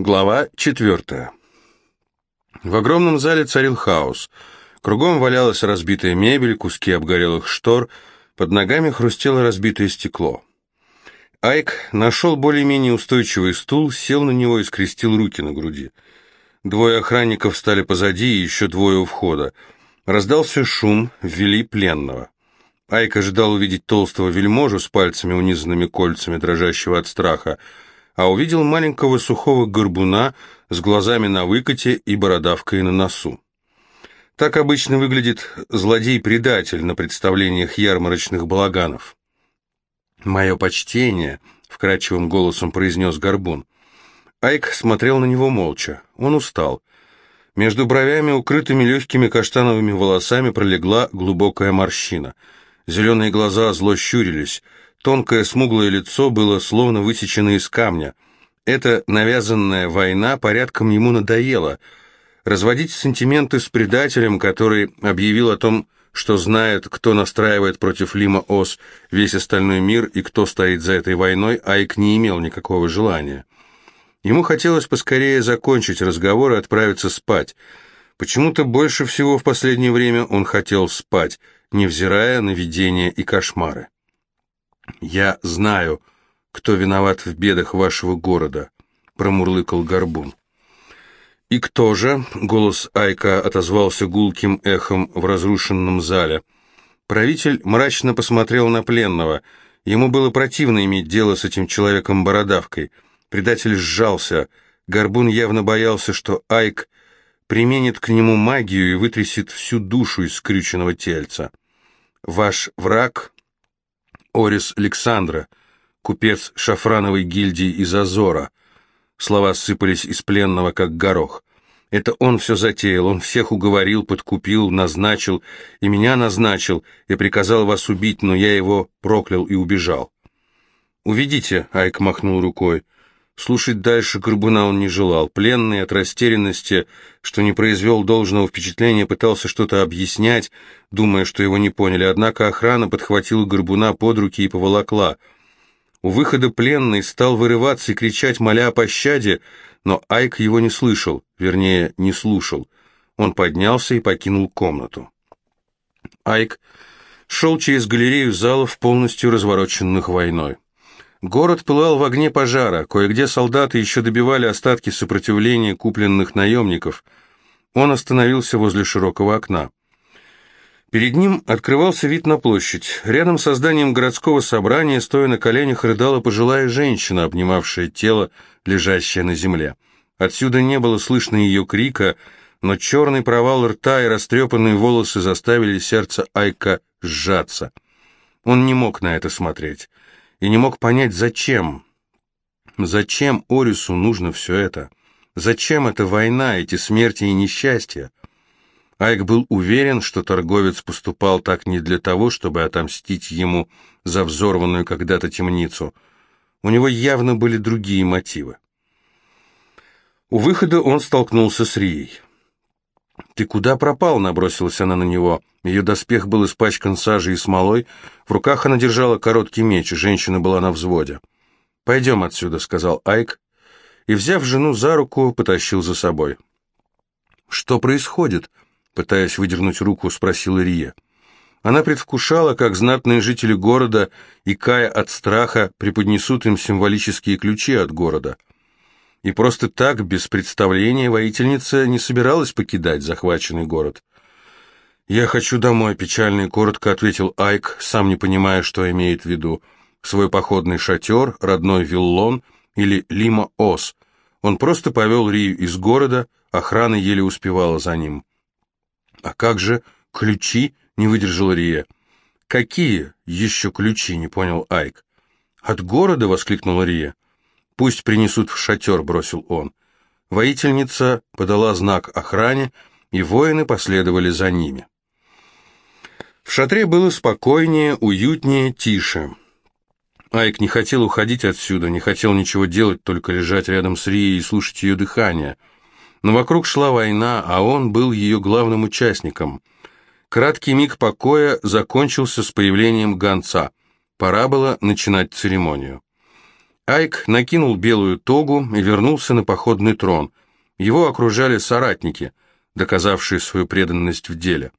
Глава четвертая. В огромном зале царил хаос. Кругом валялась разбитая мебель, куски обгорелых штор, под ногами хрустело разбитое стекло. Айк нашел более-менее устойчивый стул, сел на него и скрестил руки на груди. Двое охранников стали позади и еще двое у входа. Раздался шум, ввели пленного. Айк ожидал увидеть толстого вельможу с пальцами, унизанными кольцами, дрожащего от страха, а увидел маленького сухого горбуна с глазами на выкате и бородавкой на носу. Так обычно выглядит злодей-предатель на представлениях ярмарочных балаганов. «Мое почтение», — вкрадчивым голосом произнес горбун. Айк смотрел на него молча. Он устал. Между бровями, укрытыми легкими каштановыми волосами, пролегла глубокая морщина. Зеленые глаза зло щурились — Тонкое смуглое лицо было словно высечено из камня. Эта навязанная война порядком ему надоела. Разводить сантименты с предателем, который объявил о том, что знает, кто настраивает против Лима Ос весь остальной мир и кто стоит за этой войной, Айк не имел никакого желания. Ему хотелось поскорее закончить разговор и отправиться спать. Почему-то больше всего в последнее время он хотел спать, невзирая на видения и кошмары. «Я знаю, кто виноват в бедах вашего города», — промурлыкал Горбун. «И кто же?» — голос Айка отозвался гулким эхом в разрушенном зале. Правитель мрачно посмотрел на пленного. Ему было противно иметь дело с этим человеком-бородавкой. Предатель сжался. Горбун явно боялся, что Айк применит к нему магию и вытрясет всю душу из скрюченного тельца. «Ваш враг Орис Александра, купец шафрановой гильдии из Азора. Слова сыпались из пленного, как горох. Это он все затеял, он всех уговорил, подкупил, назначил, и меня назначил, и приказал вас убить, но я его проклял и убежал. «Уведите», — Айк махнул рукой, — Слушать дальше Горбуна он не желал. Пленный от растерянности, что не произвел должного впечатления, пытался что-то объяснять, думая, что его не поняли. Однако охрана подхватила Горбуна под руки и поволокла. У выхода пленный стал вырываться и кричать, моля о пощаде, но Айк его не слышал, вернее, не слушал. Он поднялся и покинул комнату. Айк шел через галерею залов, полностью развороченных войной. Город пылал в огне пожара, кое-где солдаты еще добивали остатки сопротивления купленных наемников. Он остановился возле широкого окна. Перед ним открывался вид на площадь. Рядом с зданием городского собрания, стоя на коленях, рыдала пожилая женщина, обнимавшая тело, лежащее на земле. Отсюда не было слышно ее крика, но черный провал рта и растрепанные волосы заставили сердце Айка сжаться. Он не мог на это смотреть и не мог понять, зачем. Зачем Орису нужно все это? Зачем эта война, эти смерти и несчастья? Айк был уверен, что торговец поступал так не для того, чтобы отомстить ему за взорванную когда-то темницу. У него явно были другие мотивы. У выхода он столкнулся с Рией. «Ты куда пропал?» — набросилась она на него. Ее доспех был испачкан сажей и смолой. В руках она держала короткий меч, женщина была на взводе. «Пойдем отсюда», — сказал Айк, и, взяв жену за руку, потащил за собой. «Что происходит?» — пытаясь выдернуть руку, спросила Рия. Она предвкушала, как знатные жители города, икая от страха, преподнесут им символические ключи от города — и просто так, без представления, воительница не собиралась покидать захваченный город. «Я хочу домой», — печально и коротко ответил Айк, сам не понимая, что имеет в виду. Свой походный шатер, родной виллон или Лима-Ос. Он просто повел Рию из города, охрана еле успевала за ним. «А как же ключи?» — не выдержал Рия. «Какие еще ключи?» — не понял Айк. «От города?» — воскликнула Рия. «Пусть принесут в шатер», — бросил он. Воительница подала знак охране, и воины последовали за ними. В шатре было спокойнее, уютнее, тише. Айк не хотел уходить отсюда, не хотел ничего делать, только лежать рядом с Рией и слушать ее дыхание. Но вокруг шла война, а он был ее главным участником. Краткий миг покоя закончился с появлением гонца. Пора было начинать церемонию. Айк накинул белую тогу и вернулся на походный трон. Его окружали соратники, доказавшие свою преданность в деле.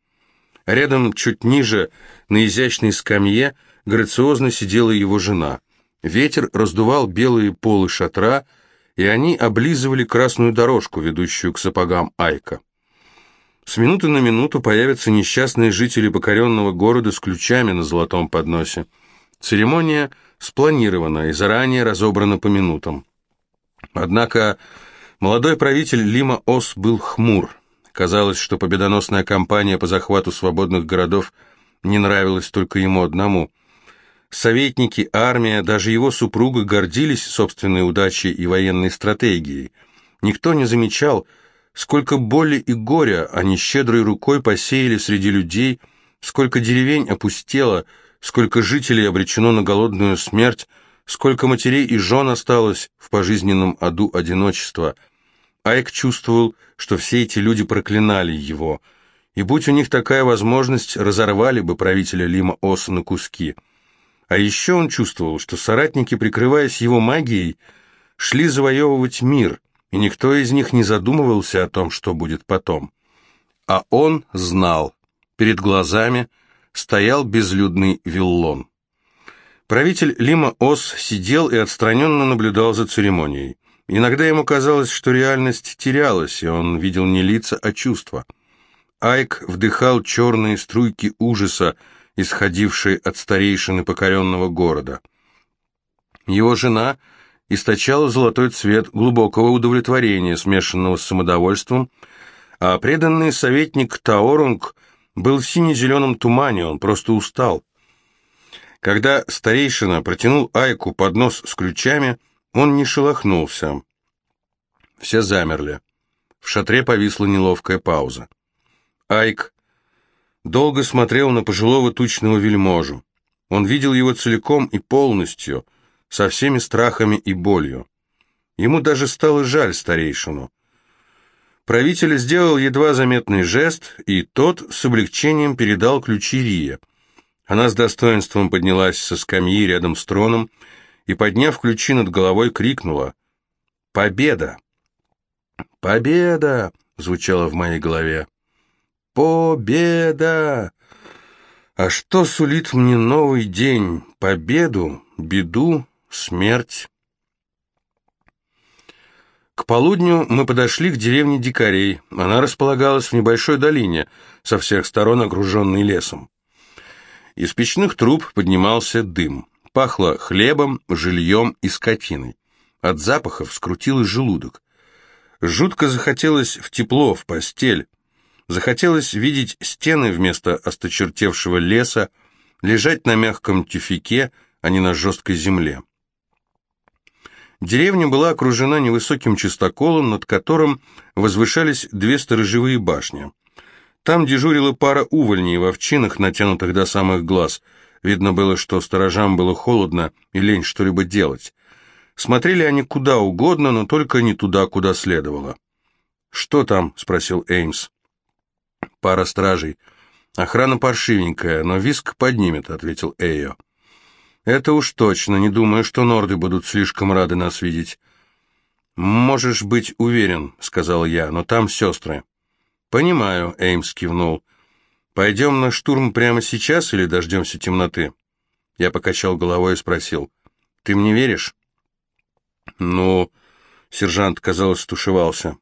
Рядом, чуть ниже, на изящной скамье, грациозно сидела его жена. Ветер раздувал белые полы шатра, и они облизывали красную дорожку, ведущую к сапогам Айка. С минуты на минуту появятся несчастные жители покоренного города с ключами на золотом подносе. Церемония спланирована и заранее разобрана по минутам. Однако молодой правитель Лима Ос был хмур. Казалось, что победоносная кампания по захвату свободных городов не нравилась только ему одному. Советники, армия, даже его супруга гордились собственной удачей и военной стратегией. Никто не замечал, сколько боли и горя они щедрой рукой посеяли среди людей, сколько деревень опустело, сколько жителей обречено на голодную смерть, сколько матерей и жен осталось в пожизненном аду одиночества. Айк чувствовал, что все эти люди проклинали его, и будь у них такая возможность, разорвали бы правителя Лима Оса на куски. А еще он чувствовал, что соратники, прикрываясь его магией, шли завоевывать мир, и никто из них не задумывался о том, что будет потом. А он знал. Перед глазами – стоял безлюдный виллон. Правитель Лима Ос сидел и отстраненно наблюдал за церемонией. Иногда ему казалось, что реальность терялась, и он видел не лица, а чувства. Айк вдыхал черные струйки ужаса, исходившие от старейшины покоренного города. Его жена источала золотой цвет глубокого удовлетворения, смешанного с самодовольством, а преданный советник Таорунг – был в сине-зеленом тумане, он просто устал. Когда старейшина протянул Айку поднос с ключами, он не шелохнулся. Все замерли. В шатре повисла неловкая пауза. Айк долго смотрел на пожилого тучного вельможу. Он видел его целиком и полностью, со всеми страхами и болью. Ему даже стало жаль старейшину. Правитель сделал едва заметный жест, и тот с облегчением передал ключи Рие. Она с достоинством поднялась со скамьи рядом с троном и, подняв ключи над головой, крикнула «Победа!» «Победа!» — звучало в моей голове. «Победа!» А что сулит мне новый день? Победу, беду, смерть? К полудню мы подошли к деревне дикарей. Она располагалась в небольшой долине, со всех сторон окруженной лесом. Из печных труб поднимался дым. Пахло хлебом, жильем и скотиной. От запахов скрутило желудок. Жутко захотелось в тепло, в постель. Захотелось видеть стены вместо осточертевшего леса, лежать на мягком тюфике, а не на жесткой земле. Деревня была окружена невысоким чистоколом, над которым возвышались две сторожевые башни. Там дежурила пара увольней в овчинах, натянутых до самых глаз. Видно было, что сторожам было холодно и лень что-либо делать. Смотрели они куда угодно, но только не туда, куда следовало. «Что там?» — спросил Эймс. «Пара стражей. Охрана паршивенькая, но виск поднимет», — ответил Эйо. «Это уж точно. Не думаю, что норды будут слишком рады нас видеть». «Можешь быть уверен», — сказал я, — «но там сестры». «Понимаю», — Эймс кивнул. «Пойдем на штурм прямо сейчас или дождемся темноты?» Я покачал головой и спросил. «Ты мне веришь?» «Ну...» — сержант, казалось, стушевался.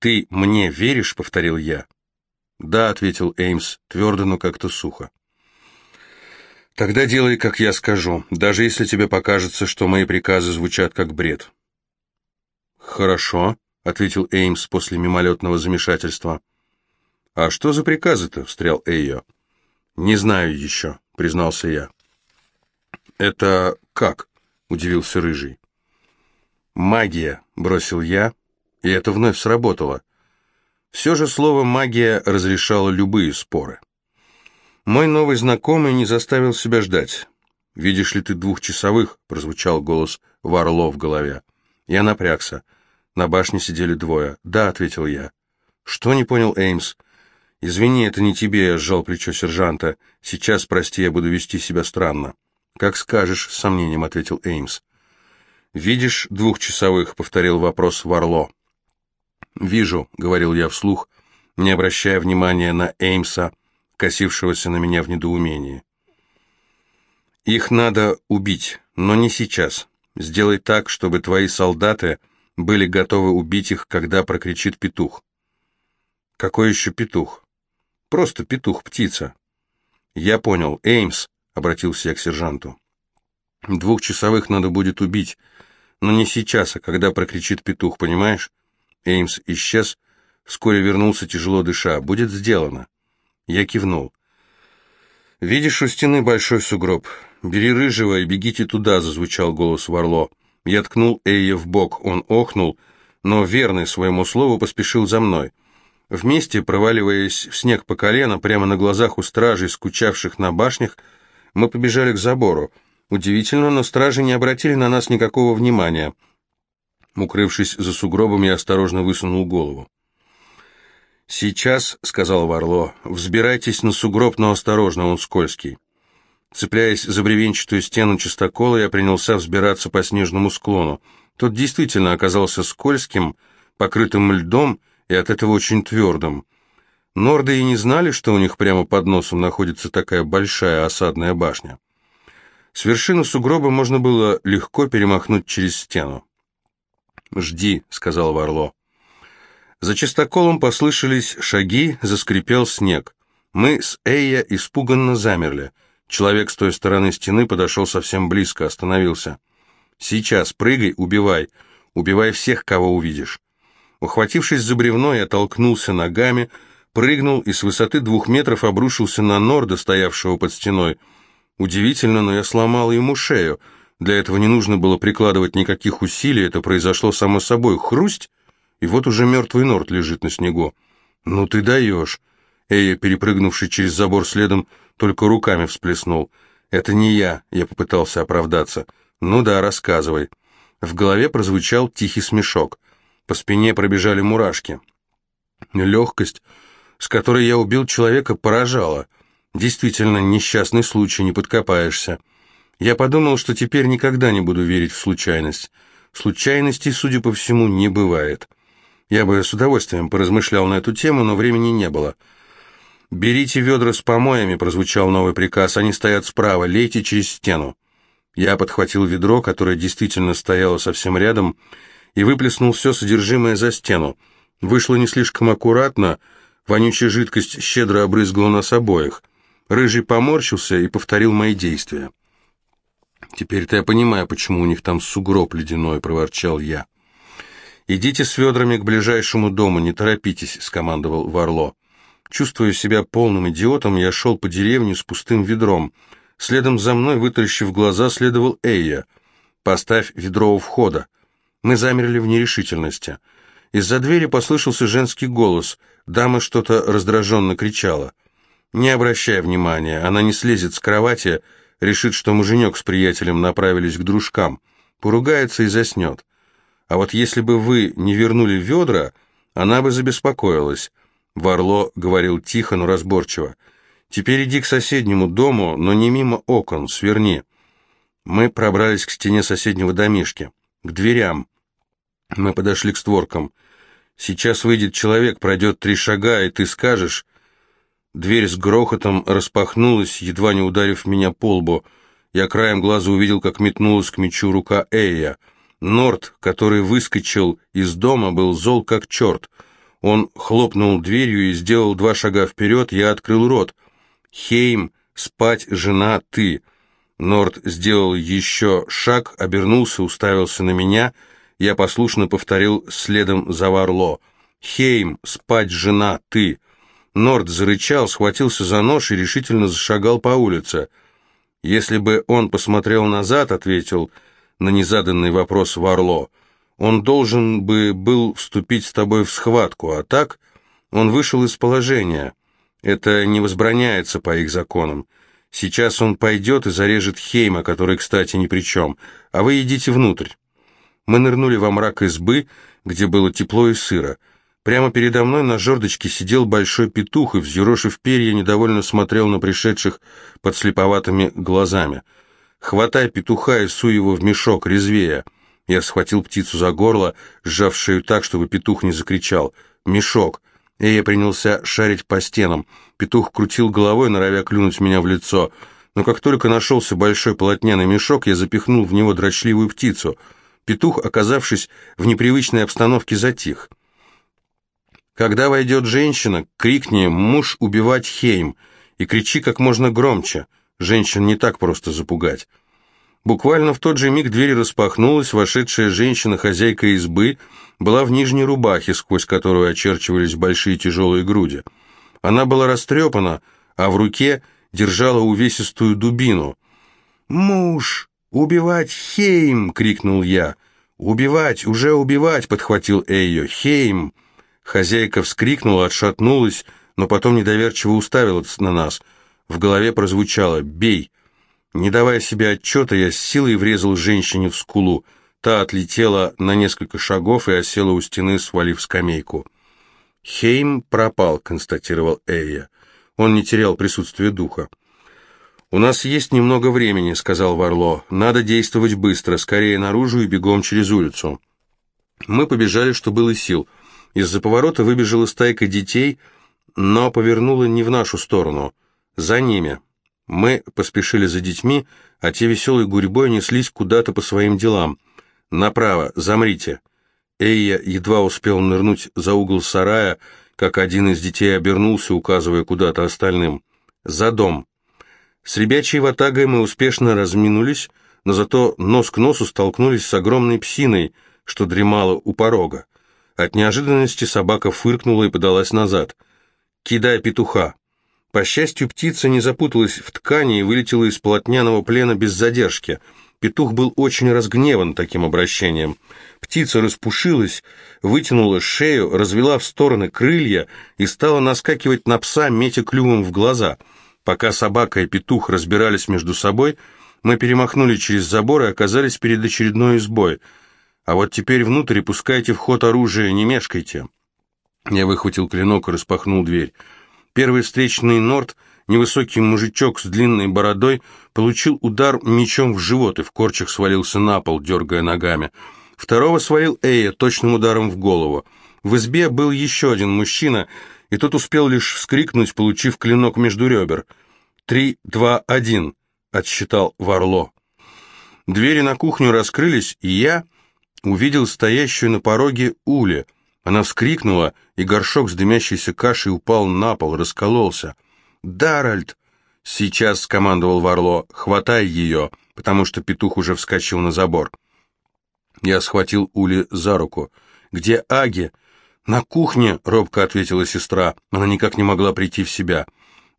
«Ты мне веришь?» — повторил я. «Да», — ответил Эймс, твердо, но как-то сухо. Тогда делай, как я скажу, даже если тебе покажется, что мои приказы звучат как бред. Хорошо, ответил Эймс после мимолетного замешательства. А что за приказы-то? встрял Эйо. Не знаю еще, признался я. Это как? удивился Рыжий. Магия, бросил я, и это вновь сработало. Все же слово «магия» разрешало любые споры. Мой новый знакомый не заставил себя ждать. «Видишь ли ты двухчасовых?» — прозвучал голос Варло в голове. Я напрягся. На башне сидели двое. «Да», — ответил я. «Что?» — не понял Эймс. «Извини, это не тебе», — сжал плечо сержанта. «Сейчас, прости, я буду вести себя странно». «Как скажешь», — с сомнением ответил Эймс. «Видишь двухчасовых?» — повторил вопрос Варло. «Вижу», — говорил я вслух, не обращая внимания на Эймса, косившегося на меня в недоумении. «Их надо убить, но не сейчас. Сделай так, чтобы твои солдаты были готовы убить их, когда прокричит петух». «Какой еще петух?» «Просто петух, птица». «Я понял. Эймс», — обратился я к сержанту. «Двухчасовых надо будет убить, но не сейчас, а когда прокричит петух, понимаешь?» Эймс исчез, вскоре вернулся, тяжело дыша. «Будет сделано». Я кивнул. «Видишь у стены большой сугроб? Бери рыжего и бегите туда», — зазвучал голос Варло. Я ткнул Эйя в бок, он охнул, но верный своему слову поспешил за мной. Вместе, проваливаясь в снег по колено, прямо на глазах у стражей, скучавших на башнях, мы побежали к забору. Удивительно, но стражи не обратили на нас никакого внимания. Укрывшись за сугробом, я осторожно высунул голову. «Сейчас», — сказал Варло, — «взбирайтесь на сугроб, но осторожно, он скользкий». Цепляясь за бревенчатую стену чистокола, я принялся взбираться по снежному склону. Тот действительно оказался скользким, покрытым льдом, и от этого очень твердым. Норды и не знали, что у них прямо под носом находится такая большая осадная башня. С вершины сугроба можно было легко перемахнуть через стену. «Жди», — сказал Варло. За чистоколом послышались шаги, заскрипел снег. Мы с Эйя испуганно замерли. Человек с той стороны стены подошел совсем близко, остановился. «Сейчас, прыгай, убивай. Убивай всех, кого увидишь». Ухватившись за бревно, я толкнулся ногами, прыгнул и с высоты двух метров обрушился на Норда, стоявшего под стеной. Удивительно, но я сломал ему шею. Для этого не нужно было прикладывать никаких усилий, это произошло само собой. Хрусть, и вот уже мертвый Норд лежит на снегу. «Ну ты даешь!» Эя, перепрыгнувший через забор следом, только руками всплеснул. «Это не я», — я попытался оправдаться. «Ну да, рассказывай». В голове прозвучал тихий смешок. По спине пробежали мурашки. Легкость, с которой я убил человека, поражала. Действительно, несчастный случай, не подкопаешься. Я подумал, что теперь никогда не буду верить в случайность. Случайностей, судя по всему, не бывает. Я бы с удовольствием поразмышлял на эту тему, но времени не было. «Берите ведра с помоями», — прозвучал новый приказ. «Они стоят справа, лейте через стену». Я подхватил ведро, которое действительно стояло совсем рядом, и выплеснул все содержимое за стену. Вышло не слишком аккуратно, вонючая жидкость щедро обрызгала нас обоих. Рыжий поморщился и повторил мои действия. «Теперь-то я понимаю, почему у них там сугроб ледяной», — проворчал я. «Идите с ведрами к ближайшему дому, не торопитесь», — скомандовал Варло. Чувствуя себя полным идиотом, я шел по деревне с пустым ведром. Следом за мной, вытаращив глаза, следовал Эйя. «Поставь ведро у входа». Мы замерли в нерешительности. Из-за двери послышался женский голос. Дама что-то раздраженно кричала. Не обращая внимания, она не слезет с кровати, решит, что муженек с приятелем направились к дружкам, поругается и заснет. А вот если бы вы не вернули ведра, она бы забеспокоилась. Варло говорил тихо, но разборчиво. «Теперь иди к соседнему дому, но не мимо окон, сверни». Мы пробрались к стене соседнего домишки к дверям. Мы подошли к створкам. Сейчас выйдет человек, пройдет три шага, и ты скажешь... Дверь с грохотом распахнулась, едва не ударив меня по лбу. Я краем глаза увидел, как метнулась к мечу рука Эя. Норт, который выскочил из дома, был зол как черт. Он хлопнул дверью и сделал два шага вперед, я открыл рот. «Хейм, спать, жена, ты!» Норд сделал еще шаг, обернулся, уставился на меня. Я послушно повторил следом за Варло. «Хейм, спать, жена, ты!» Норд зарычал, схватился за нож и решительно зашагал по улице. «Если бы он посмотрел назад», — ответил на незаданный вопрос Варло, «он должен бы был вступить с тобой в схватку, а так он вышел из положения. Это не возбраняется по их законам. Сейчас он пойдет и зарежет Хейма, который, кстати, ни при чем, а вы идите внутрь. Мы нырнули во мрак избы, где было тепло и сыро. Прямо передо мной на жердочке сидел большой петух и, взъерошив перья, недовольно смотрел на пришедших под слеповатыми глазами. «Хватай петуха и суй его в мешок, резвее!» Я схватил птицу за горло, сжав шею так, чтобы петух не закричал. «Мешок!» Эя принялся шарить по стенам. Петух крутил головой, норовя клюнуть меня в лицо. Но как только нашелся большой полотняный мешок, я запихнул в него дрочливую птицу. Петух, оказавшись в непривычной обстановке, затих. Когда войдет женщина, крикни «Муж убивать Хейм!» и кричи как можно громче. Женщин не так просто запугать. Буквально в тот же миг дверь распахнулась, вошедшая женщина, хозяйка избы, была в нижней рубахе, сквозь которую очерчивались большие тяжелые груди. Она была растрепана, а в руке держала увесистую дубину. «Муж! Убивать Хейм!» — крикнул я. «Убивать! Уже убивать!» — подхватил Эйо. «Хейм!» Хозяйка вскрикнула, отшатнулась, но потом недоверчиво уставилась на нас. В голове прозвучало «Бей!» Не давая себе отчета, я с силой врезал женщине в скулу. Та отлетела на несколько шагов и осела у стены, свалив скамейку. «Хейм пропал», — констатировал Эйя. Он не терял присутствие духа. «У нас есть немного времени», — сказал Варло. «Надо действовать быстро, скорее наружу и бегом через улицу». Мы побежали, что было сил. Из-за поворота выбежала стайка детей, но повернула не в нашу сторону. За ними. Мы поспешили за детьми, а те веселой гурьбой неслись куда-то по своим делам. «Направо, замрите!» Эйя едва успел нырнуть за угол сарая, как один из детей обернулся, указывая куда-то остальным. «За дом!» С ребячей ватагой мы успешно разминулись, но зато нос к носу столкнулись с огромной псиной, что дремала у порога. От неожиданности собака фыркнула и подалась назад. «Кидай петуха!» По счастью, птица не запуталась в ткани и вылетела из полотняного плена без задержки. Петух был очень разгневан таким обращением. Птица распушилась, вытянула шею, развела в стороны крылья и стала наскакивать на пса, метя клювом в глаза. Пока собака и петух разбирались между собой, мы перемахнули через забор и оказались перед очередной избой. А вот теперь внутрь пускайте в ход оружие, не мешкайте. Я выхватил клинок и распахнул дверь. Первый встречный Норд, невысокий мужичок с длинной бородой, получил удар мечом в живот и в корчах свалился на пол, дергая ногами. Второго свалил Эя точным ударом в голову. В избе был еще один мужчина, и тот успел лишь вскрикнуть, получив клинок между ребер. «Три, два, один», — отсчитал Варло. Двери на кухню раскрылись, и я увидел стоящую на пороге Ули — она вскрикнула, и горшок с дымящейся кашей упал на пол, раскололся. «Даральд!» — сейчас скомандовал Варло. «Хватай ее!» потому что петух уже вскочил на забор. Я схватил Ули за руку. «Где Аги?» «На кухне», — робко ответила сестра. Она никак не могла прийти в себя.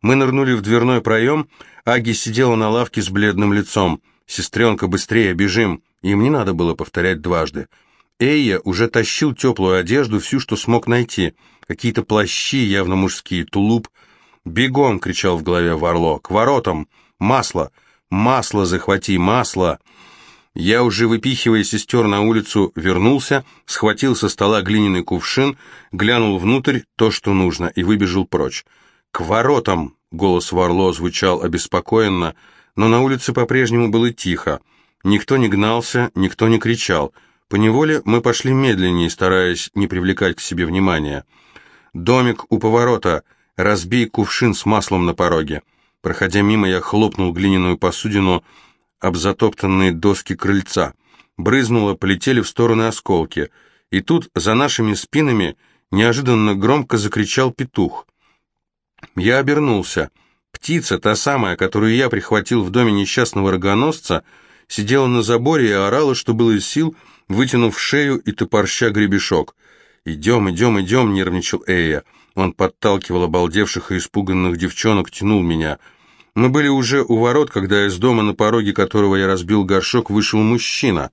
Мы нырнули в дверной проем. Аги сидела на лавке с бледным лицом. «Сестренка, быстрее, бежим!» Им не надо было повторять дважды. Эйя уже тащил теплую одежду, всю, что смог найти. Какие-то плащи, явно мужские, тулуп. «Бегом!» — кричал в голове Варло. «К воротам! Масло! Масло захвати! Масло!» Я, уже выпихивая сестер на улицу, вернулся, схватил со стола глиняный кувшин, глянул внутрь то, что нужно, и выбежал прочь. «К воротам!» — голос Варло звучал обеспокоенно, но на улице по-прежнему было тихо. Никто не гнался, никто не кричал — Поневоле мы пошли медленнее, стараясь не привлекать к себе внимания. «Домик у поворота. Разбей кувшин с маслом на пороге». Проходя мимо, я хлопнул глиняную посудину об затоптанные доски крыльца. Брызнуло, полетели в стороны осколки. И тут, за нашими спинами, неожиданно громко закричал петух. Я обернулся. Птица, та самая, которую я прихватил в доме несчастного рогоносца, сидела на заборе и орала, что было из сил, вытянув шею и топорща гребешок. «Идем, идем, идем», — нервничал Эя. Он подталкивал обалдевших и испуганных девчонок, тянул меня. Мы были уже у ворот, когда из дома, на пороге которого я разбил горшок, вышел мужчина.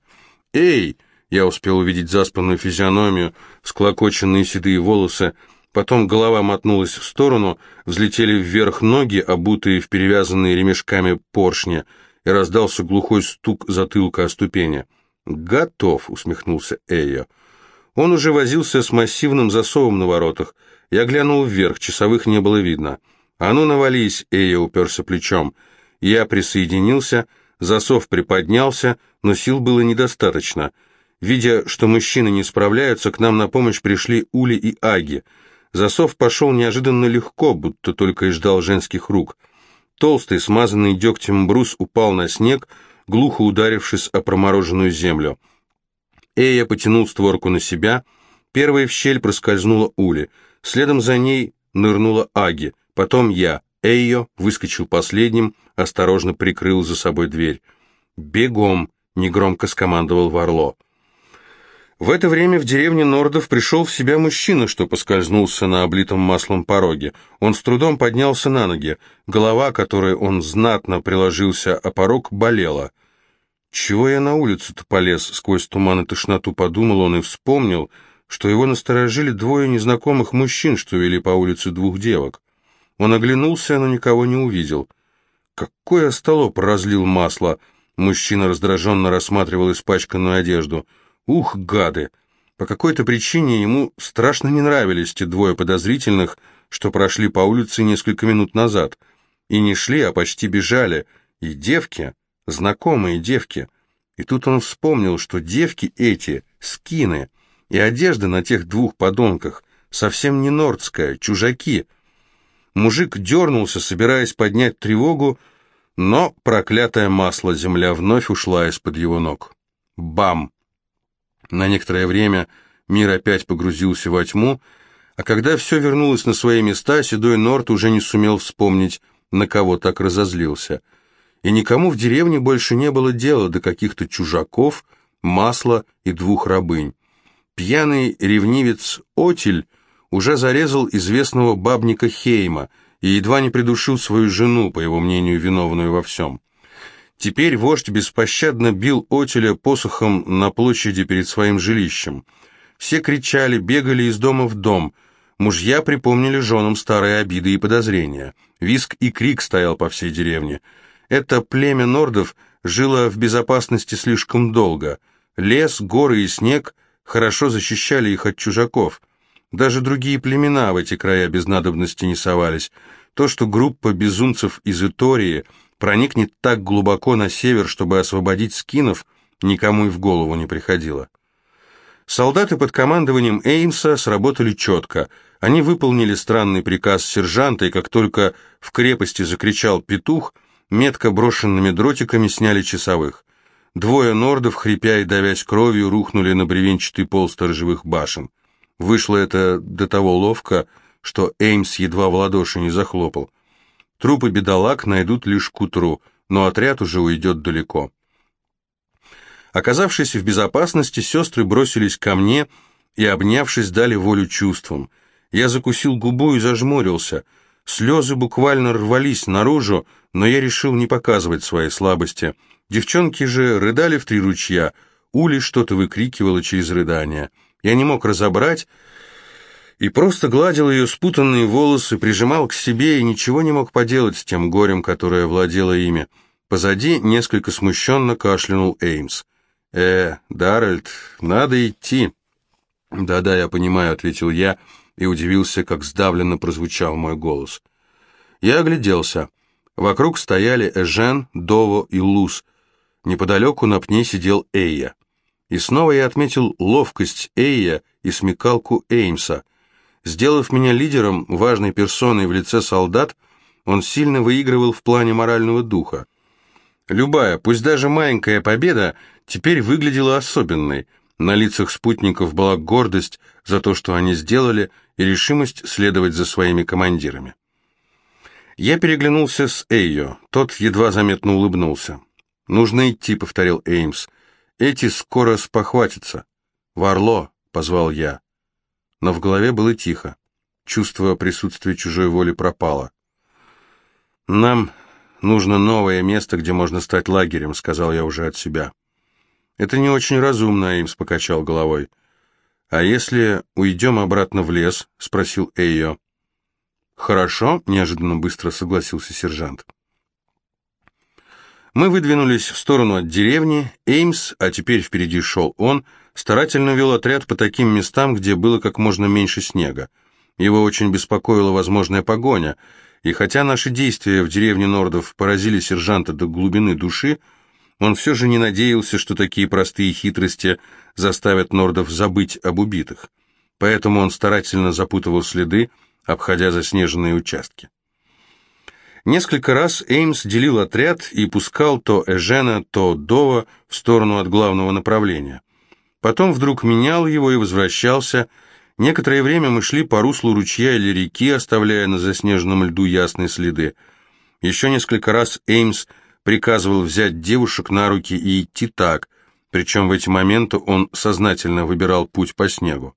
«Эй!» — я успел увидеть заспанную физиономию, склокоченные седые волосы, Потом голова мотнулась в сторону, взлетели вверх ноги, обутые в перевязанные ремешками поршни, и раздался глухой стук затылка о ступени. «Готов», — усмехнулся Эйо. Он уже возился с массивным засовом на воротах. Я глянул вверх, часовых не было видно. «А ну, навались!» — Эйо уперся плечом. Я присоединился, засов приподнялся, но сил было недостаточно. Видя, что мужчины не справляются, к нам на помощь пришли Ули и Аги. Засов пошел неожиданно легко, будто только и ждал женских рук. Толстый, смазанный дегтем брус упал на снег, глухо ударившись о промороженную землю. Эя потянул створку на себя, первой в щель проскользнула Ули, следом за ней нырнула Аги, потом я. Эйо выскочил последним, осторожно прикрыл за собой дверь. «Бегом!» — негромко скомандовал Варло. В это время в деревне Нордов пришел в себя мужчина, что поскользнулся на облитом маслом пороге. Он с трудом поднялся на ноги. Голова, которой он знатно приложился о порог, болела. «Чего я на улицу-то полез?» — сквозь туман и тошноту подумал он и вспомнил, что его насторожили двое незнакомых мужчин, что вели по улице двух девок. Он оглянулся, но никого не увидел. «Какой остолоп разлил масло!» Мужчина раздраженно рассматривал испачканную одежду. «Ух, гады!» По какой-то причине ему страшно не нравились те двое подозрительных, что прошли по улице несколько минут назад. И не шли, а почти бежали. И девки, знакомые девки. И тут он вспомнил, что девки эти — скины, и одежда на тех двух подонках совсем не нордская, чужаки — Мужик дернулся, собираясь поднять тревогу, но проклятое масло земля вновь ушла из-под его ног. Бам! На некоторое время мир опять погрузился во тьму, а когда все вернулось на свои места, седой Норт уже не сумел вспомнить, на кого так разозлился. И никому в деревне больше не было дела до каких-то чужаков, масла и двух рабынь. Пьяный ревнивец Отель уже зарезал известного бабника Хейма и едва не придушил свою жену, по его мнению, виновную во всем. Теперь вождь беспощадно бил Отеля посохом на площади перед своим жилищем. Все кричали, бегали из дома в дом. Мужья припомнили женам старые обиды и подозрения. Виск и крик стоял по всей деревне. Это племя нордов жило в безопасности слишком долго. Лес, горы и снег хорошо защищали их от чужаков. Даже другие племена в эти края без надобности не совались. То, что группа безумцев из Итории проникнет так глубоко на север, чтобы освободить скинов, никому и в голову не приходило. Солдаты под командованием Эймса сработали четко. Они выполнили странный приказ сержанта, и как только в крепости закричал петух, метко брошенными дротиками сняли часовых. Двое нордов, хрипя и давясь кровью, рухнули на бревенчатый пол сторожевых башен. Вышло это до того ловко, что Эймс едва в ладоши не захлопал. Трупы бедолаг найдут лишь к утру, но отряд уже уйдет далеко. Оказавшись в безопасности, сестры бросились ко мне и, обнявшись, дали волю чувствам. Я закусил губу и зажмурился. Слезы буквально рвались наружу, но я решил не показывать своей слабости. Девчонки же рыдали в три ручья, Ули что-то выкрикивала через рыдания. Я не мог разобрать и просто гладил ее спутанные волосы, прижимал к себе и ничего не мог поделать с тем горем, которое владело ими. Позади несколько смущенно кашлянул Эймс. «Э, Даррельд, надо идти». «Да-да, я понимаю», — ответил я и удивился, как сдавленно прозвучал мой голос. Я огляделся. Вокруг стояли Эжен, Дово и Луз. Неподалеку на пне сидел Эйя. И снова я отметил ловкость Эйя и смекалку Эймса. Сделав меня лидером, важной персоной в лице солдат, он сильно выигрывал в плане морального духа. Любая, пусть даже маленькая победа, теперь выглядела особенной. На лицах спутников была гордость за то, что они сделали, и решимость следовать за своими командирами. Я переглянулся с Эйо, тот едва заметно улыбнулся. «Нужно идти», — повторил Эймс. Эти скоро спохватятся. «Варло!» — позвал я. Но в голове было тихо. Чувство присутствия чужой воли пропало. «Нам нужно новое место, где можно стать лагерем», — сказал я уже от себя. «Это не очень разумно», — Эймс покачал головой. «А если уйдем обратно в лес?» — спросил Эйо. «Хорошо», — неожиданно быстро согласился сержант. Мы выдвинулись в сторону от деревни. Эймс, а теперь впереди шел он, старательно вел отряд по таким местам, где было как можно меньше снега. Его очень беспокоила возможная погоня, и хотя наши действия в деревне Нордов поразили сержанта до глубины души, он все же не надеялся, что такие простые хитрости заставят нордов забыть об убитых. Поэтому он старательно запутывал следы, обходя заснеженные участки. Несколько раз Эймс делил отряд и пускал то Эжена, то Дова в сторону от главного направления. Потом вдруг менял его и возвращался. Некоторое время мы шли по руслу ручья или реки, оставляя на заснеженном льду ясные следы. Еще несколько раз Эймс приказывал взять девушек на руки и идти так, причем в эти моменты он сознательно выбирал путь по снегу.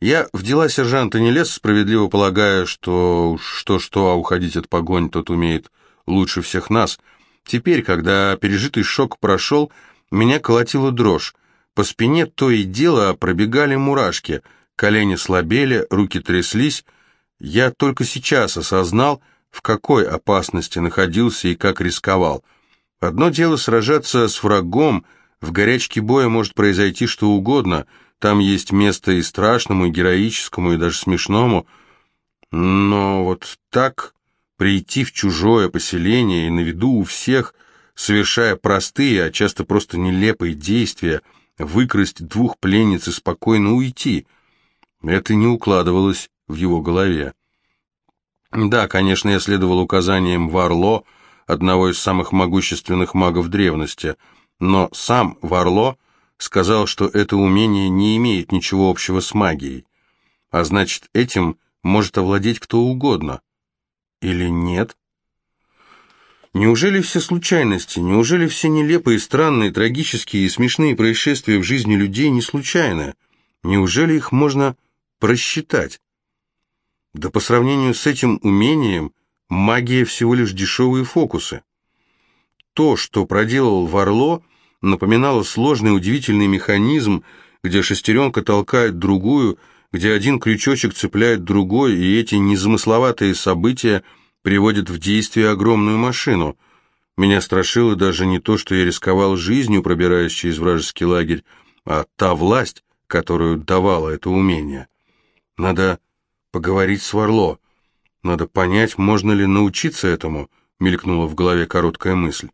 Я в дела сержанта не лез, справедливо полагая, что что-что, а уходить от погонь тот умеет лучше всех нас. Теперь, когда пережитый шок прошел, меня колотила дрожь. По спине то и дело пробегали мурашки, колени слабели, руки тряслись. Я только сейчас осознал, в какой опасности находился и как рисковал. Одно дело сражаться с врагом, в горячке боя может произойти что угодно — там есть место и страшному, и героическому, и даже смешному. Но вот так прийти в чужое поселение и на виду у всех, совершая простые, а часто просто нелепые действия, выкрасть двух пленниц и спокойно уйти, это не укладывалось в его голове. Да, конечно, я следовал указаниям Варло, одного из самых могущественных магов древности, но сам Варло — сказал, что это умение не имеет ничего общего с магией, а значит, этим может овладеть кто угодно. Или нет? Неужели все случайности, неужели все нелепые, странные, трагические и смешные происшествия в жизни людей не случайны? Неужели их можно просчитать? Да по сравнению с этим умением, магия всего лишь дешевые фокусы. То, что проделал Варло, напоминало сложный удивительный механизм, где шестеренка толкает другую, где один крючочек цепляет другой, и эти незамысловатые события приводят в действие огромную машину. Меня страшило даже не то, что я рисковал жизнью, пробираясь через вражеский лагерь, а та власть, которую давало это умение. Надо поговорить с Варло. Надо понять, можно ли научиться этому, мелькнула в голове короткая мысль.